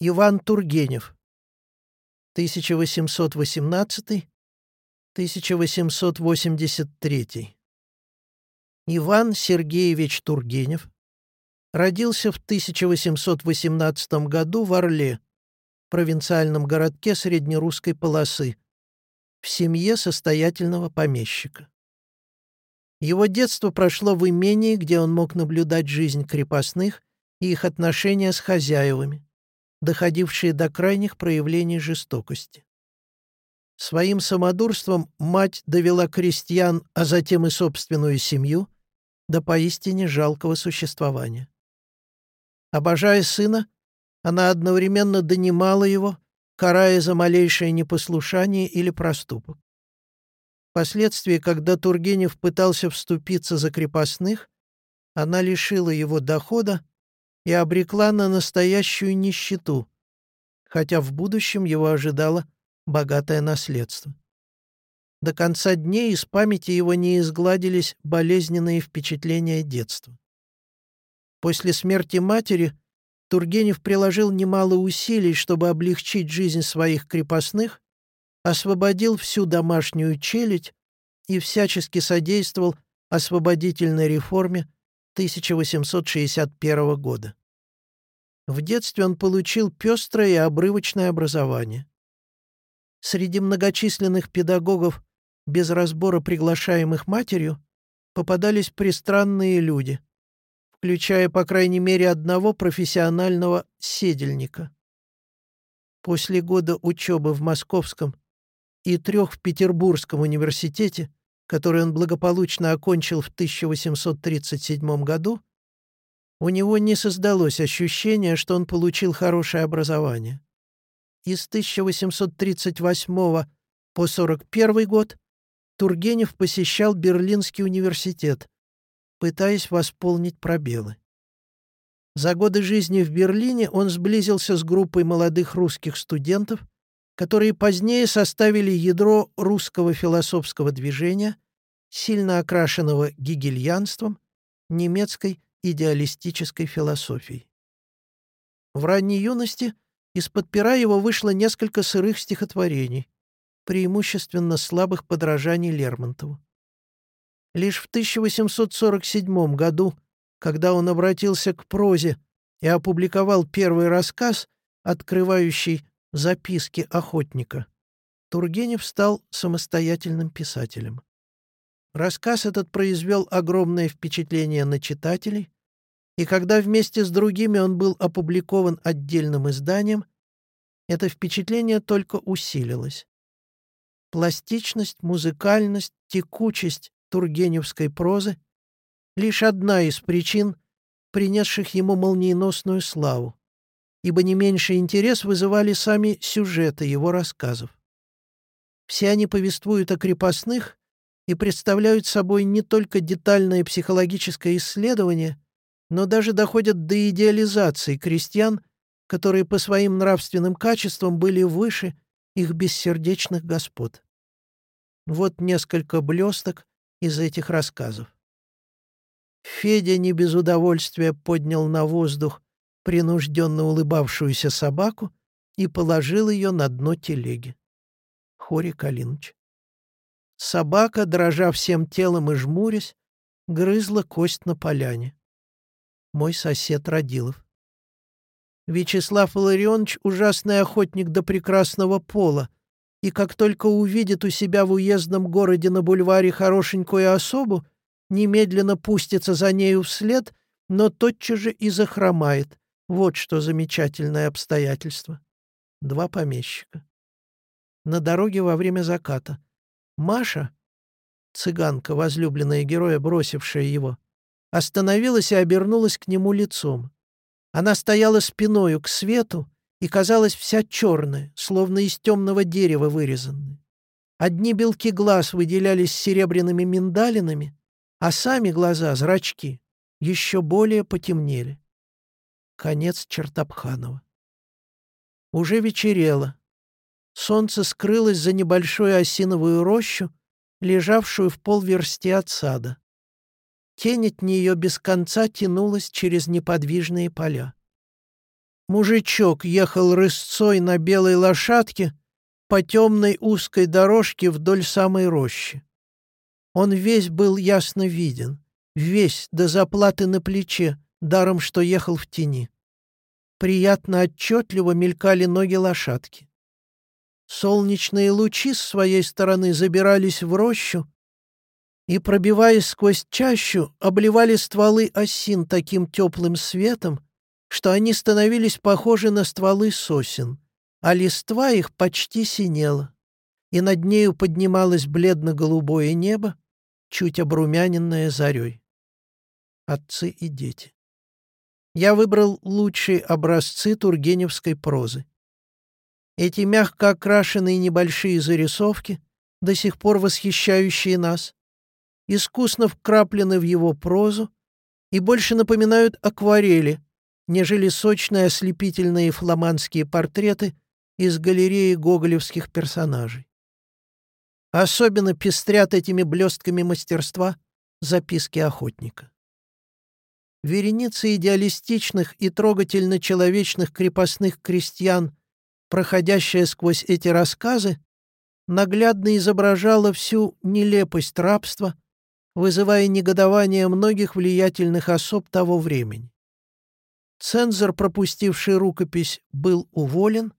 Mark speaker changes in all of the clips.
Speaker 1: Иван Тургенев. 1818-1883. Иван Сергеевич Тургенев родился в 1818 году в Орле, провинциальном городке среднерусской полосы, в семье состоятельного помещика. Его детство прошло в имении, где он мог наблюдать жизнь крепостных и их отношения с хозяевами, доходившие до крайних проявлений жестокости. Своим самодурством мать довела крестьян, а затем и собственную семью, до поистине жалкого существования. Обожая сына, она одновременно донимала его, карая за малейшее непослушание или проступок. Впоследствии, когда Тургенев пытался вступиться за крепостных, она лишила его дохода и обрекла на настоящую нищету, хотя в будущем его ожидало богатое наследство. До конца дней из памяти его не изгладились болезненные впечатления детства. После смерти матери Тургенев приложил немало усилий, чтобы облегчить жизнь своих крепостных, освободил всю домашнюю челядь и всячески содействовал освободительной реформе 1861 года. В детстве он получил пестрое и обрывочное образование. Среди многочисленных педагогов, без разбора приглашаемых матерью, попадались пристранные люди, включая, по крайней мере, одного профессионального седельника. После года учебы в Московском и трех в Петербургском университете который он благополучно окончил в 1837 году, у него не создалось ощущения, что он получил хорошее образование. Из 1838 по 41 год Тургенев посещал Берлинский университет, пытаясь восполнить пробелы. За годы жизни в Берлине он сблизился с группой молодых русских студентов, которые позднее составили ядро русского философского движения, сильно окрашенного гигельянством, немецкой идеалистической философией. В ранней юности из-под пера его вышло несколько сырых стихотворений, преимущественно слабых подражаний Лермонтову. Лишь в 1847 году, когда он обратился к прозе и опубликовал первый рассказ, открывающий Записки охотника. Тургенев стал самостоятельным писателем. Рассказ этот произвел огромное впечатление на читателей, и когда вместе с другими он был опубликован отдельным изданием, это впечатление только усилилось. Пластичность, музыкальность, текучесть тургеневской прозы — лишь одна из причин, принесших ему молниеносную славу ибо не меньший интерес вызывали сами сюжеты его рассказов. Все они повествуют о крепостных и представляют собой не только детальное психологическое исследование, но даже доходят до идеализации крестьян, которые по своим нравственным качествам были выше их бессердечных господ. Вот несколько блесток из этих рассказов. Федя не без удовольствия поднял на воздух принужденно улыбавшуюся собаку и положил ее на дно телеги. Хори Калиныч. Собака, дрожа всем телом и жмурясь, грызла кость на поляне. Мой сосед Родилов. Вячеслав Илларионович — ужасный охотник до прекрасного пола, и как только увидит у себя в уездном городе на бульваре хорошенькую особу, немедленно пустится за нею вслед, но тотчас же и захромает, вот что замечательное обстоятельство. Два помещика. На дороге во время заката. Маша, цыганка, возлюбленная героя, бросившая его, остановилась и обернулась к нему лицом. Она стояла спиною к свету и казалась вся черная, словно из темного дерева вырезанная. Одни белки глаз выделялись серебряными миндалинами, а сами глаза, зрачки, еще более потемнели. Конец Чертопханова. Уже вечерело. Солнце скрылось за небольшую осиновую рощу, лежавшую в полверсти от сада. Тень от нее без конца тянулась через неподвижные поля. Мужичок ехал рысцой на белой лошадке по темной узкой дорожке вдоль самой рощи. Он весь был ясно виден, весь до заплаты на плече, даром что ехал в тени. Приятно отчетливо мелькали ноги лошадки. Солнечные лучи с своей стороны забирались в рощу и, пробиваясь сквозь чащу, обливали стволы осин таким теплым светом, что они становились похожи на стволы сосен, а листва их почти синела, и над нею поднималось бледно-голубое небо, чуть обрумяненное зарей. Отцы и дети. Я выбрал лучшие образцы тургеневской прозы. Эти мягко окрашенные небольшие зарисовки, до сих пор восхищающие нас, искусно вкраплены в его прозу и больше напоминают акварели, нежели сочные ослепительные фламандские портреты из галереи гоголевских персонажей. Особенно пестрят этими блестками мастерства записки охотника. Вереница идеалистичных и трогательно человечных крепостных крестьян, проходящая сквозь эти рассказы, наглядно изображала всю нелепость рабства, вызывая негодование многих влиятельных особ того времени. Цензор, пропустивший рукопись, был уволен,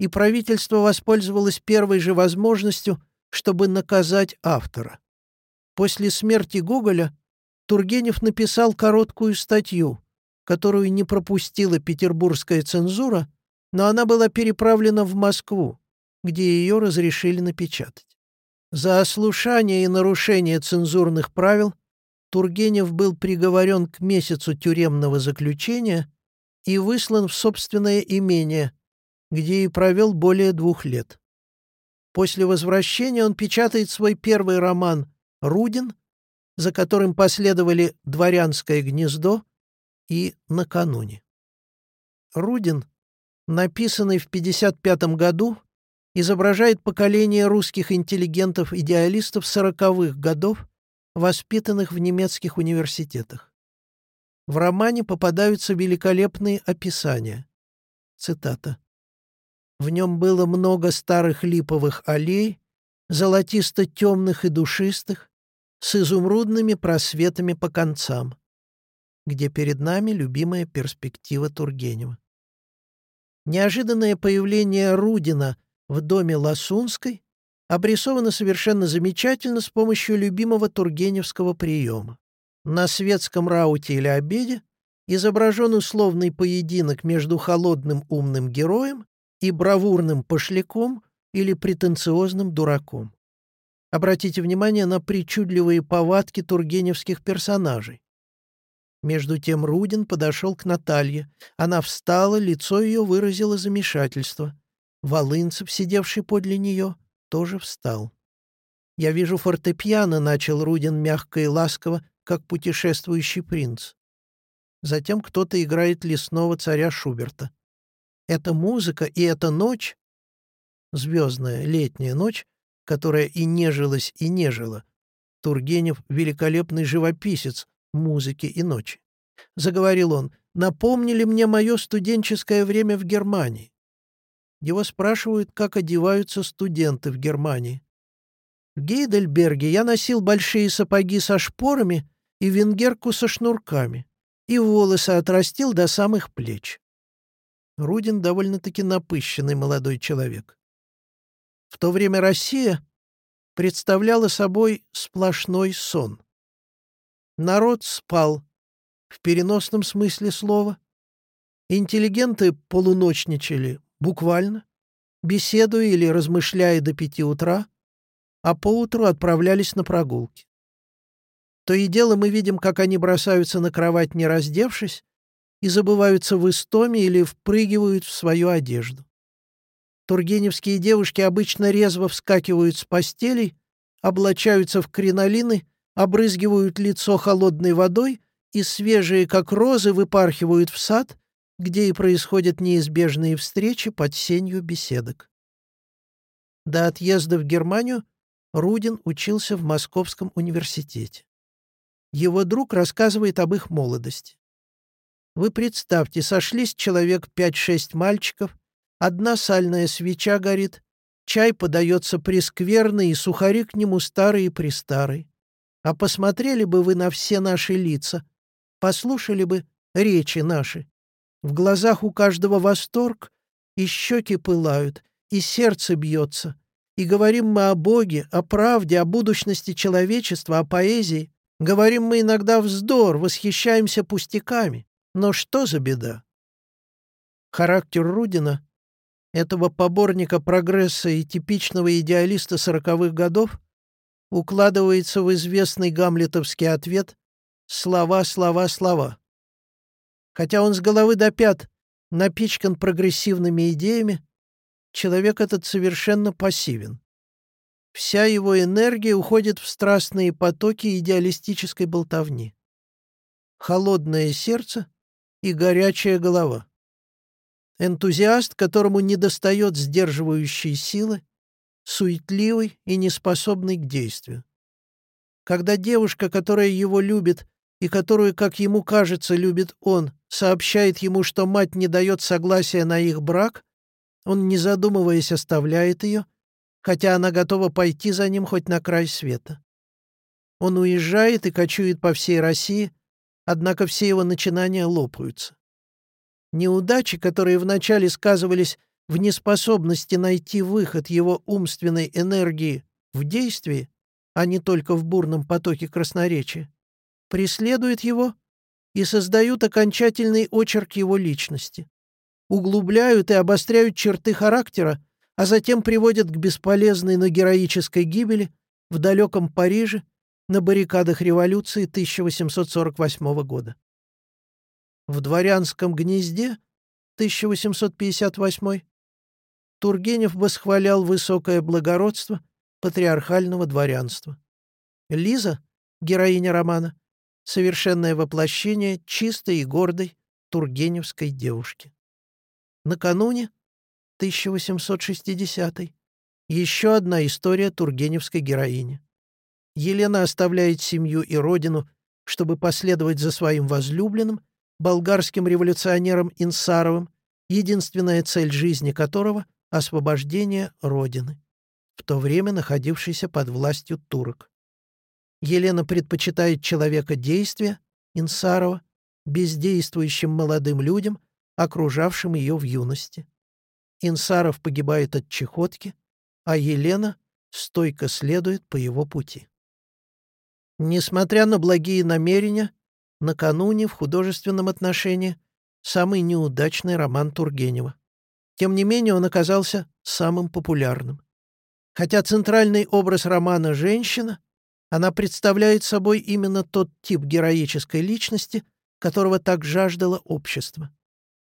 Speaker 1: и правительство воспользовалось первой же возможностью, чтобы наказать автора. После смерти Гоголя Тургенев написал короткую статью, которую не пропустила петербургская цензура, но она была переправлена в Москву, где ее разрешили напечатать. За ослушание и нарушение цензурных правил Тургенев был приговорен к месяцу тюремного заключения и выслан в собственное имение, где и провел более двух лет. После возвращения он печатает свой первый роман «Рудин», за которым последовали «Дворянское гнездо» и «Накануне». Рудин, написанный в 1955 году, изображает поколение русских интеллигентов-идеалистов сороковых годов, воспитанных в немецких университетах. В романе попадаются великолепные описания. Цитата. «В нем было много старых липовых аллей, золотисто-темных и душистых, с изумрудными просветами по концам, где перед нами любимая перспектива Тургенева. Неожиданное появление Рудина в доме Ласунской обрисовано совершенно замечательно с помощью любимого тургеневского приема. На светском рауте или обеде изображен условный поединок между холодным умным героем и бравурным пошляком или претенциозным дураком. Обратите внимание на причудливые повадки тургеневских персонажей. Между тем Рудин подошел к Наталье. Она встала, лицо ее выразило замешательство. Волынцев, сидевший подле нее, тоже встал. «Я вижу фортепиано», — начал Рудин мягко и ласково, как путешествующий принц. Затем кто-то играет лесного царя Шуберта. Эта музыка и эта ночь, звездная летняя ночь, которая и нежилась, и нежила. Тургенев — великолепный живописец музыки и ночи. Заговорил он, напомнили мне мое студенческое время в Германии. Его спрашивают, как одеваются студенты в Германии. В Гейдельберге я носил большие сапоги со шпорами и венгерку со шнурками, и волосы отрастил до самых плеч. Рудин довольно-таки напыщенный молодой человек. В то время Россия представляла собой сплошной сон. Народ спал, в переносном смысле слова. Интеллигенты полуночничали, буквально, беседуя или размышляя до пяти утра, а поутру отправлялись на прогулки. То и дело мы видим, как они бросаются на кровать, не раздевшись, и забываются в истоме или впрыгивают в свою одежду. Тургеневские девушки обычно резво вскакивают с постелей, облачаются в кринолины, обрызгивают лицо холодной водой и свежие, как розы, выпархивают в сад, где и происходят неизбежные встречи под сенью беседок. До отъезда в Германию Рудин учился в Московском университете. Его друг рассказывает об их молодости. Вы представьте, сошлись человек пять-шесть мальчиков, одна сальная свеча горит, чай подается прескверный и сухари к нему старые-престарые. А посмотрели бы вы на все наши лица, послушали бы речи наши. В глазах у каждого восторг, и щеки пылают, и сердце бьется. И говорим мы о Боге, о правде, о будущности человечества, о поэзии. Говорим мы иногда вздор, восхищаемся пустяками. Но что за беда? Характер Рудина, этого поборника прогресса и типичного идеалиста сороковых годов, укладывается в известный гамлетовский ответ «слова, слова, слова». Хотя он с головы до пят напичкан прогрессивными идеями, человек этот совершенно пассивен. Вся его энергия уходит в страстные потоки идеалистической болтовни. Холодное сердце и горячая голова. Энтузиаст, которому недостает сдерживающей силы, суетливый и неспособный к действию. Когда девушка, которая его любит и которую, как ему кажется, любит он, сообщает ему, что мать не дает согласия на их брак, он, не задумываясь, оставляет ее, хотя она готова пойти за ним хоть на край света. Он уезжает и кочует по всей России, однако все его начинания лопаются. Неудачи, которые вначале сказывались в неспособности найти выход его умственной энергии в действии, а не только в бурном потоке красноречия, преследуют его и создают окончательный очерк его личности, углубляют и обостряют черты характера, а затем приводят к бесполезной, но героической гибели в далеком Париже на баррикадах революции 1848 года. В дворянском гнезде 1858 Тургенев восхвалял высокое благородство патриархального дворянства. Лиза, героиня романа, совершенное воплощение чистой и гордой тургеневской девушки. Накануне, 1860 еще одна история тургеневской героини. Елена оставляет семью и родину, чтобы последовать за своим возлюбленным, болгарским революционером Инсаровым, единственная цель жизни которого освобождение Родины, в то время находившейся под властью турок. Елена предпочитает человека действия, Инсарова, бездействующим молодым людям, окружавшим ее в юности. Инсаров погибает от чехотки, а Елена стойко следует по его пути. Несмотря на благие намерения, накануне в художественном отношении самый неудачный роман Тургенева. Тем не менее, он оказался самым популярным. Хотя центральный образ романа «Женщина», она представляет собой именно тот тип героической личности, которого так жаждало общество.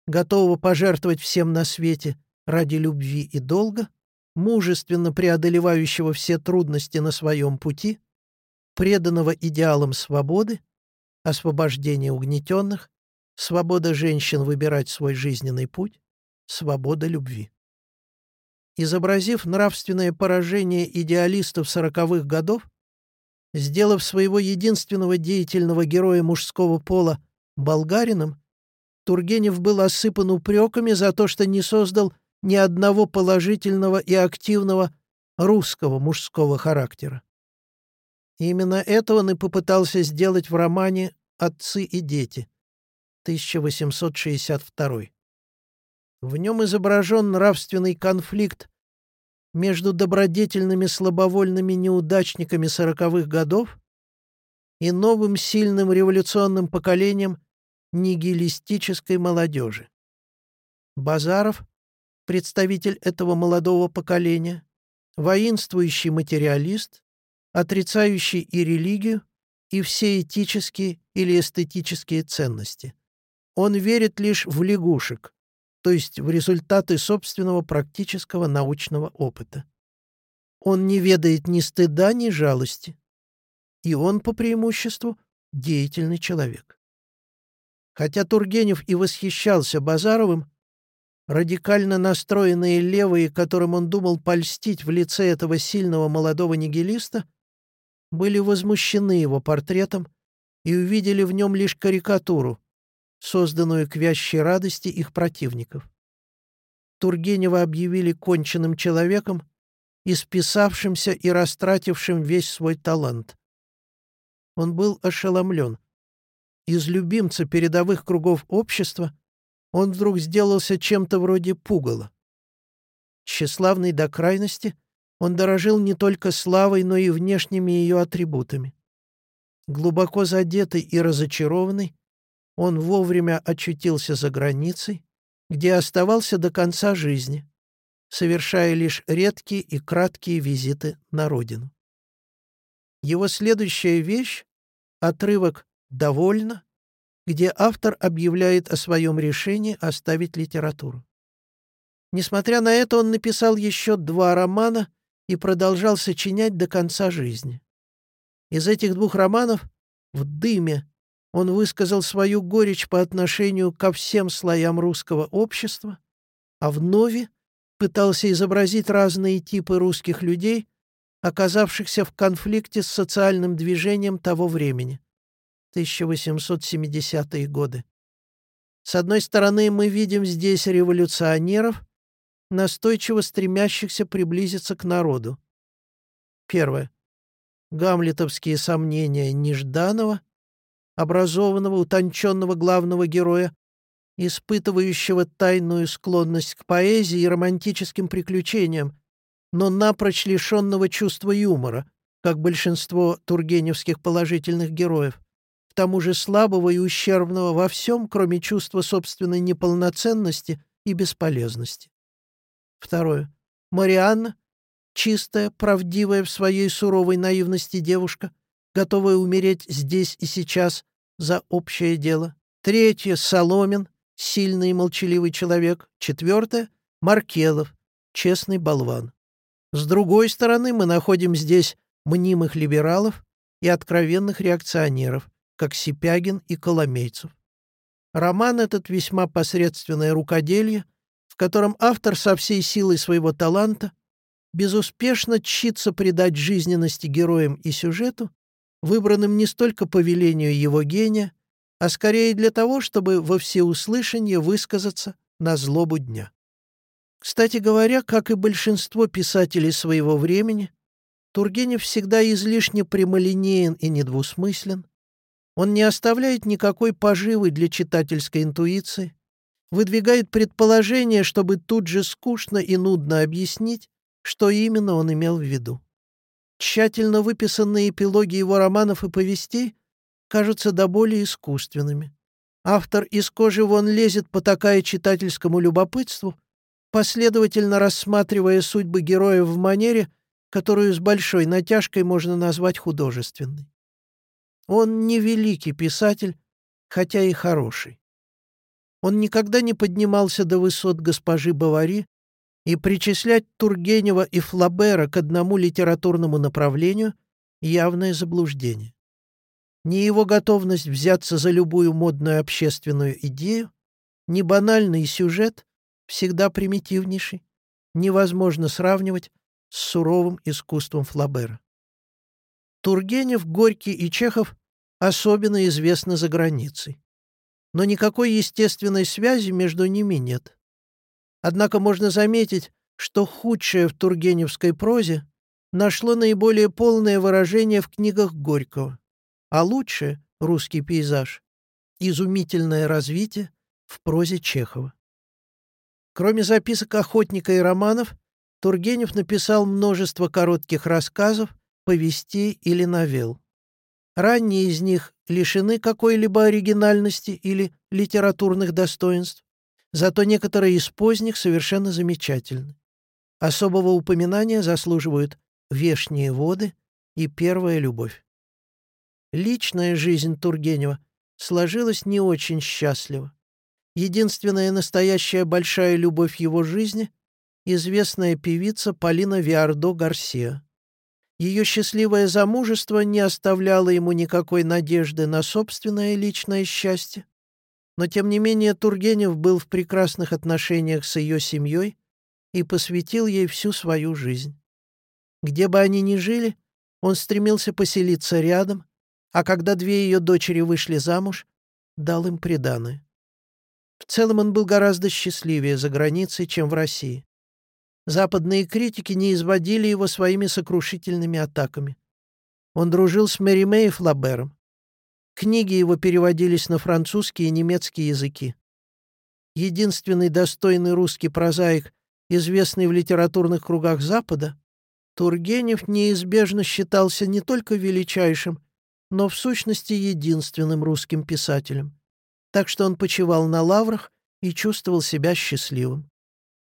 Speaker 1: Готового пожертвовать всем на свете ради любви и долга, мужественно преодолевающего все трудности на своем пути, преданного идеалам свободы, освобождения угнетенных, свобода женщин выбирать свой жизненный путь, свобода любви. Изобразив нравственное поражение идеалистов сороковых годов, сделав своего единственного деятельного героя мужского пола болгарином, Тургенев был осыпан упреками за то, что не создал ни одного положительного и активного русского мужского характера. Именно это он и попытался сделать в романе «Отцы и дети» 1862. В нем изображен нравственный конфликт между добродетельными слабовольными неудачниками сороковых годов и новым сильным революционным поколением нигилистической молодежи. Базаров, представитель этого молодого поколения, воинствующий материалист, отрицающий и религию, и все этические или эстетические ценности. Он верит лишь в лягушек, то есть в результаты собственного практического научного опыта. Он не ведает ни стыда, ни жалости. И он, по преимуществу, деятельный человек. Хотя Тургенев и восхищался Базаровым, радикально настроенные левые, которым он думал польстить в лице этого сильного молодого нигилиста, были возмущены его портретом и увидели в нем лишь карикатуру, созданную к вящей радости их противников. Тургенева объявили конченным человеком, исписавшимся и растратившим весь свой талант. Он был ошеломлен. Из любимца передовых кругов общества он вдруг сделался чем-то вроде пугала. Тщеславный до крайности, он дорожил не только славой, но и внешними ее атрибутами. Глубоко задетый и разочарованный, он вовремя очутился за границей, где оставался до конца жизни, совершая лишь редкие и краткие визиты на родину. Его следующая вещь — отрывок «Довольно», где автор объявляет о своем решении оставить литературу. Несмотря на это, он написал еще два романа и продолжал сочинять до конца жизни. Из этих двух романов «В дыме» он высказал свою горечь по отношению ко всем слоям русского общества, а в «Нове» пытался изобразить разные типы русских людей, оказавшихся в конфликте с социальным движением того времени. 1870-е годы. С одной стороны, мы видим здесь революционеров, настойчиво стремящихся приблизиться к народу. Первое. Гамлетовские сомнения Нежданова, образованного, утонченного главного героя, испытывающего тайную склонность к поэзии и романтическим приключениям, но напрочь лишенного чувства юмора, как большинство тургеневских положительных героев к тому же слабого и ущербного во всем, кроме чувства собственной неполноценности и бесполезности. Второе. Марианна — чистая, правдивая в своей суровой наивности девушка, готовая умереть здесь и сейчас за общее дело. Третье — Соломин, сильный и молчаливый человек. Четвертое — Маркелов, честный болван. С другой стороны, мы находим здесь мнимых либералов и откровенных реакционеров, как Сипягин и Коломейцев. Роман этот весьма посредственное рукоделие, котором автор со всей силой своего таланта безуспешно чится придать жизненности героям и сюжету, выбранным не столько по велению его гения, а скорее для того, чтобы во всеуслышание высказаться на злобу дня. Кстати говоря, как и большинство писателей своего времени, Тургенев всегда излишне прямолинеен и недвусмыслен, он не оставляет никакой поживы для читательской интуиции, выдвигает предположение, чтобы тут же скучно и нудно объяснить, что именно он имел в виду. Тщательно выписанные эпилоги его романов и повестей кажутся до более искусственными. Автор из кожи вон лезет, потакая читательскому любопытству, последовательно рассматривая судьбы героев в манере, которую с большой натяжкой можно назвать художественной. Он не великий писатель, хотя и хороший. Он никогда не поднимался до высот госпожи Бавари, и причислять Тургенева и Флабера к одному литературному направлению — явное заблуждение. Ни его готовность взяться за любую модную общественную идею, ни банальный сюжет, всегда примитивнейший, невозможно сравнивать с суровым искусством Флабера. Тургенев, Горький и Чехов особенно известны за границей. Но никакой естественной связи между ними нет. Однако можно заметить, что худшее в тургеневской прозе нашло наиболее полное выражение в книгах Горького, а лучшее — русский пейзаж — изумительное развитие в прозе Чехова. Кроме записок охотника и романов, Тургенев написал множество коротких рассказов, повестей или новелл. Ранние из них лишены какой-либо оригинальности или литературных достоинств, зато некоторые из поздних совершенно замечательны. Особого упоминания заслуживают «Вешние воды» и «Первая любовь». Личная жизнь Тургенева сложилась не очень счастливо. Единственная настоящая большая любовь его жизни — известная певица Полина Виардо Гарсия. Ее счастливое замужество не оставляло ему никакой надежды на собственное личное счастье. Но, тем не менее, Тургенев был в прекрасных отношениях с ее семьей и посвятил ей всю свою жизнь. Где бы они ни жили, он стремился поселиться рядом, а когда две ее дочери вышли замуж, дал им приданое. В целом он был гораздо счастливее за границей, чем в России. Западные критики не изводили его своими сокрушительными атаками. Он дружил с Мэри Мэй Флабером. Книги его переводились на французский и немецкий языки. Единственный достойный русский прозаик, известный в литературных кругах Запада, Тургенев неизбежно считался не только величайшим, но в сущности единственным русским писателем. Так что он почивал на лаврах и чувствовал себя счастливым.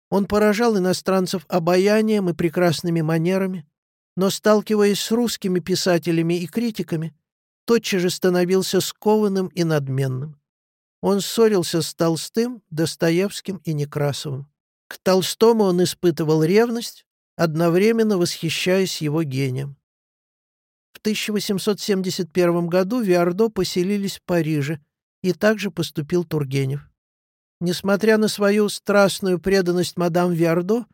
Speaker 1: Он поражал иностранцев обаянием и прекрасными манерами, но, сталкиваясь с русскими писателями и критиками, тотчас же становился скованным и надменным. Он ссорился с Толстым, Достоевским и Некрасовым. К Толстому он испытывал ревность, одновременно восхищаясь его гением. В 1871 году Виардо поселились в Париже, и также поступил Тургенев. Несмотря на свою страстную преданность мадам Виардо,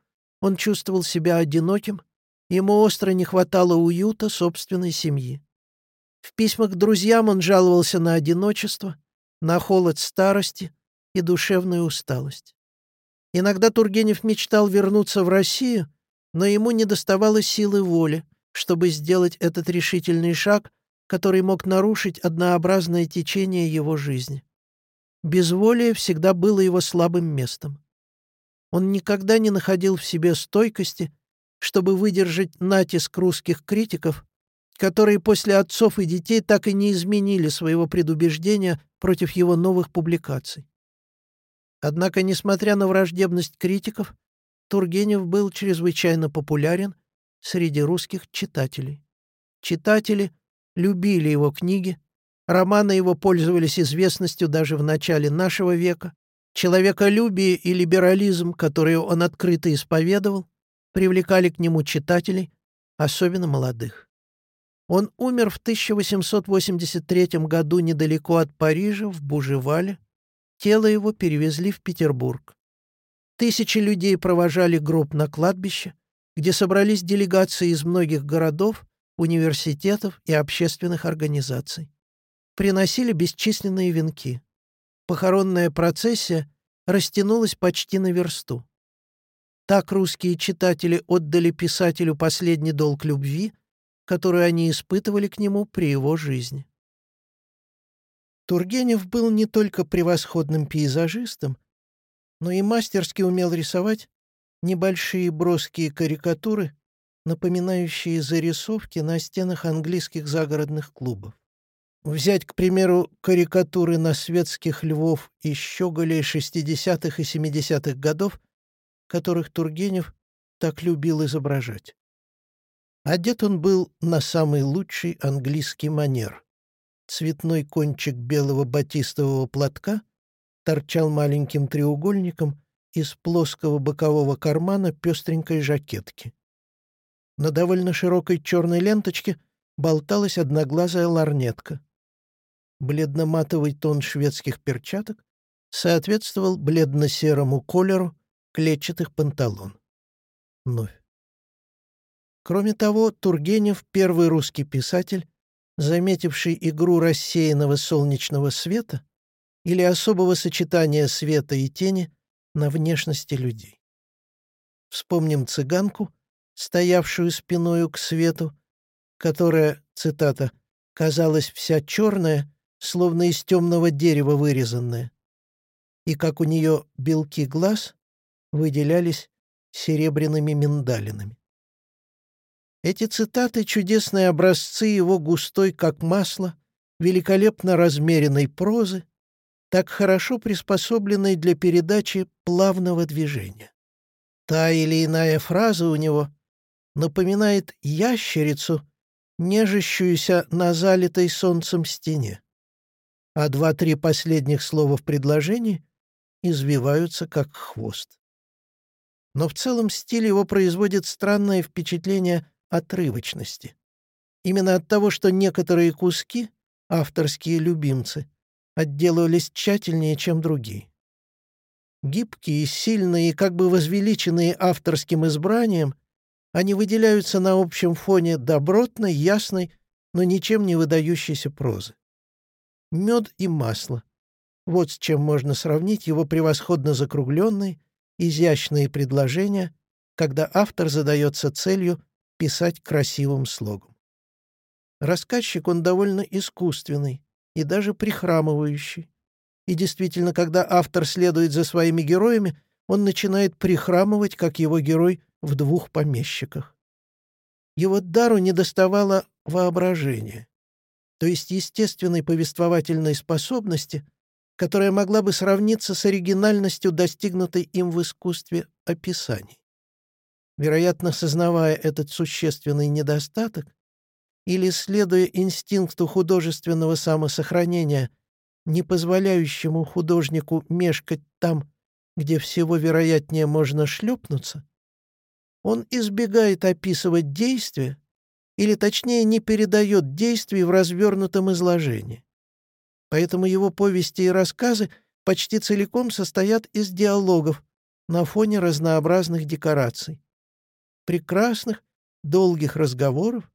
Speaker 1: он чувствовал себя одиноким, ему остро не хватало уюта собственной семьи. В письмах к друзьям он жаловался на одиночество, на холод старости и душевную усталость. Иногда Тургенев мечтал вернуться в Россию, но ему не доставало силы воли, чтобы сделать этот решительный шаг, который мог нарушить однообразное течение его жизни. Безволие всегда было его слабым местом. Он никогда не находил в себе стойкости, чтобы выдержать натиск русских критиков, которые после отцов и детей так и не изменили своего предубеждения против его новых публикаций. Однако, несмотря на враждебность критиков, Тургенев был чрезвычайно популярен среди русских читателей. Читатели любили его книги, романы его пользовались известностью даже в начале нашего века, человеколюбие и либерализм, которые он открыто исповедовал, привлекали к нему читателей, особенно молодых. Он умер в 1883 году недалеко от Парижа, в Бужевале. Тело его перевезли в Петербург. Тысячи людей провожали гроб на кладбище, где собрались делегации из многих городов, университетов и общественных организаций. Приносили бесчисленные венки. Похоронная процессия растянулась почти на версту. Так русские читатели отдали писателю последний долг любви, которую они испытывали к нему при его жизни. Тургенев был не только превосходным пейзажистом, но и мастерски умел рисовать небольшие броские карикатуры, напоминающие зарисовки на стенах английских загородных клубов. Взять, к примеру, карикатуры на светских львов и щеголей 60-х и 70-х годов, которых Тургенев так любил изображать. Одет он был на самый лучший английский манер. Цветной кончик белого батистового платка торчал маленьким треугольником из плоского бокового кармана пестренькой жакетки. На довольно широкой черной ленточке болталась одноглазая ларнетка. Бледно-матовый тон шведских перчаток соответствовал бледно-серому колеру клетчатых панталон. Вновь. Кроме того, Тургенев — первый русский писатель, заметивший игру рассеянного солнечного света или особого сочетания света и тени на внешности людей. Вспомним цыганку, стоявшую спиною к свету, которая, цитата, «казалась вся черная, словно из темного дерева вырезанная, и как у нее белки глаз выделялись серебряными миндалинами». Эти цитаты — чудесные образцы его густой, как масло, великолепно размеренной прозы, так хорошо приспособленной для передачи плавного движения. Та или иная фраза у него напоминает ящерицу, нежащуюся на залитой солнцем стене, а два-три последних слова в предложении извиваются, как хвост. Но в целом стиль его производит странное впечатление отрывочности. Именно от того, что некоторые куски, авторские любимцы, отделывались тщательнее, чем другие. Гибкие, сильные и как бы возвеличенные авторским избранием, они выделяются на общем фоне добротной, ясной, но ничем не выдающейся прозы. Мед и масло. Вот с чем можно сравнить его превосходно закругленные, изящные предложения, когда автор задается целью писать красивым слогом. Рассказчик он довольно искусственный и даже прихрамывающий. И действительно, когда автор следует за своими героями, он начинает прихрамывать, как его герой в двух помещиках. Его дару недоставало воображения, то есть естественной повествовательной способности, которая могла бы сравниться с оригинальностью, достигнутой им в искусстве описаний. Вероятно, сознавая этот существенный недостаток, или следуя инстинкту художественного самосохранения, не позволяющему художнику мешкать там, где всего вероятнее можно шлепнуться, он избегает описывать действия, или точнее не передает действий в развернутом изложении. Поэтому его повести и рассказы почти целиком состоят из диалогов на фоне разнообразных декораций. Прекрасных, долгих разговоров,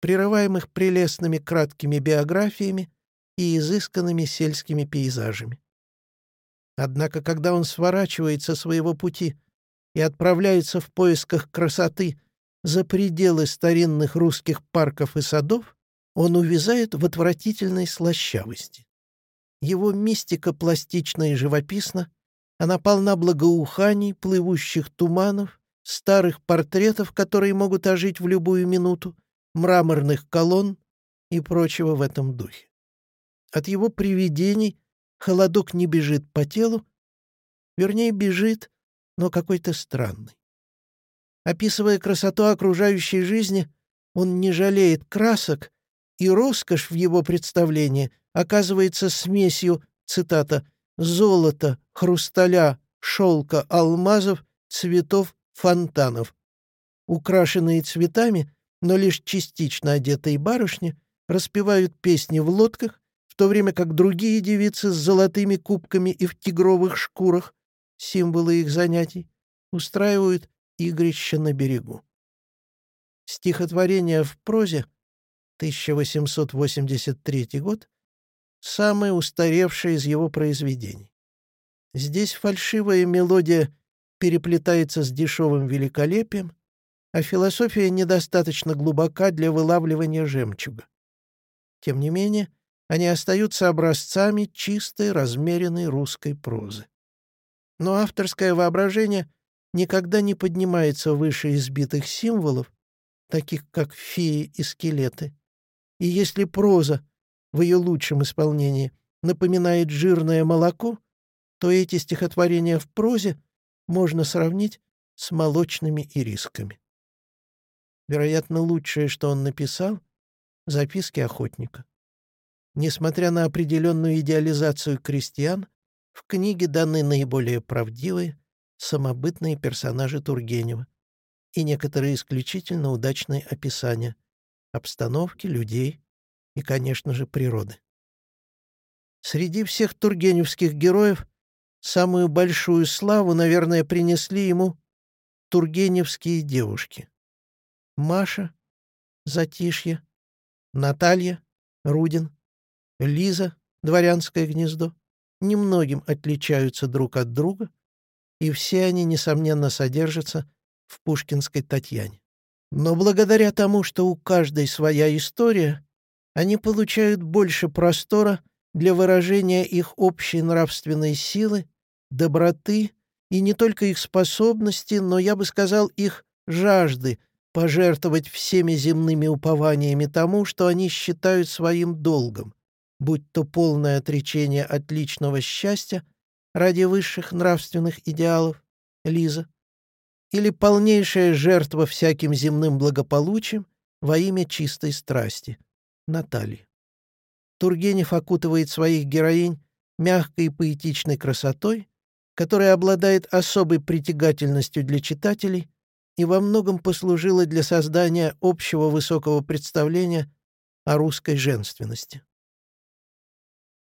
Speaker 1: прерываемых прелестными краткими биографиями и изысканными сельскими пейзажами. Однако, когда он сворачивает со своего пути и отправляется в поисках красоты за пределы старинных русских парков и садов, он увязает в отвратительной слащавости. Его мистика пластична и живописна, она полна благоуханий, плывущих туманов, старых портретов, которые могут ожить в любую минуту, мраморных колонн и прочего в этом духе. От его привидений холодок не бежит по телу, вернее, бежит, но какой-то странный. Описывая красоту окружающей жизни, он не жалеет красок, и роскошь в его представлении оказывается смесью, цитата, «золота, хрусталя, шелка, алмазов, цветов, фонтанов». Украшенные цветами, но лишь частично одетые барышни распевают песни в лодках, в то время как другие девицы с золотыми кубками и в тигровых шкурах, символы их занятий, устраивают игрища на берегу. Стихотворение в прозе 1883 год, самое устаревшее из его произведений. Здесь фальшивая мелодия переплетается с дешевым великолепием, а философия недостаточно глубока для вылавливания жемчуга. Тем не менее, они остаются образцами чистой, размеренной русской прозы. Но авторское воображение никогда не поднимается выше избитых символов, таких как феи и скелеты, и если проза в ее лучшем исполнении напоминает жирное молоко, то эти стихотворения в прозе можно сравнить с молочными ирисками. Вероятно, лучшее, что он написал — записки охотника. Несмотря на определенную идеализацию крестьян, в книге даны наиболее правдивые, самобытные персонажи Тургенева и некоторые исключительно удачные описания обстановки, людей и, конечно же, природы. Среди всех тургеневских героев самую большую славу, наверное, принесли ему тургеневские девушки. Маша, Затишье, Наталья, Рудин, Лиза, Дворянское гнездо, немногим отличаются друг от друга, и все они, несомненно, содержатся в пушкинской Татьяне. Но благодаря тому, что у каждой своя история, они получают больше простора для выражения их общей нравственной силы, доброты и не только их способности, но, я бы сказал, их жажды пожертвовать всеми земными упованиями тому, что они считают своим долгом, будь то полное отречение от личного счастья ради высших нравственных идеалов, Лиза, или полнейшая жертва всяким земным благополучием во имя чистой страсти. Наталья. Тургенев окутывает своих героинь мягкой и поэтичной красотой, которая обладает особой притягательностью для читателей и во многом послужила для создания общего высокого представления о русской женственности.